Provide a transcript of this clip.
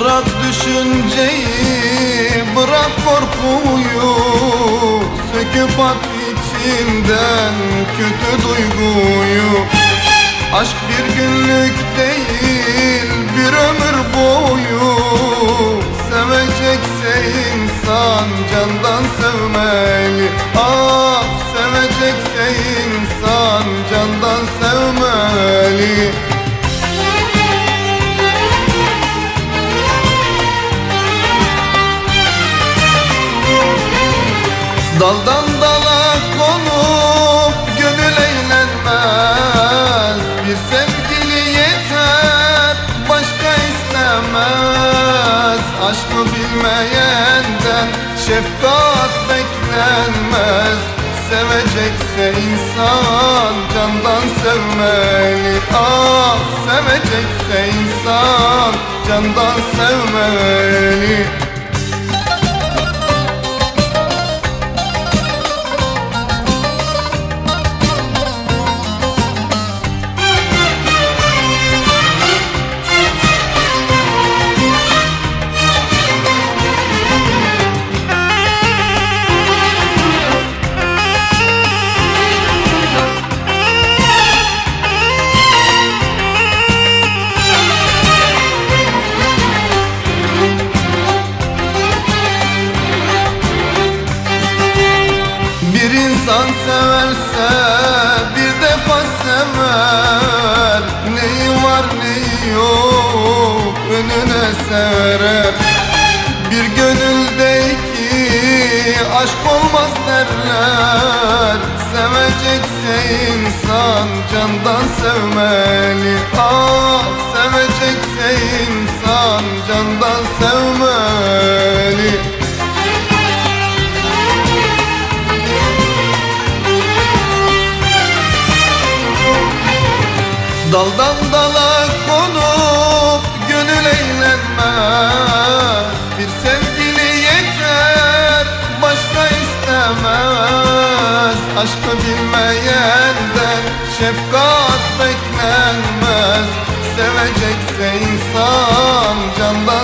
Bırak düşünceyi, bırak korkuyu Söküp at içinden kötü duyguyu. Aşk bir günlük değil, bir ömür boyu. Sevecekse insan candan sevmeli. Ah sevecekse insan candan Daldan dala konup gönül eğlenmez. Bir sevgili yeter başka istemez. Aşkı bilmeyenden şefkat beklenmez. Sevecekse insan candan sevmeli. Ah sevecekse insan candan sevmeli insan severse bir defa sever Neyi var neyi yok önüne serer Bir gönülde iki aşk olmaz derler. Sevecekse insan candan sevmeli. Ah sevecekse insan candan sevmeli Daldan dala konup gönül eğlenmez Bir sevgili yeter başka istemez. Aşkı bilmeyenden şefkat beklenmez. Sevecekse insan candan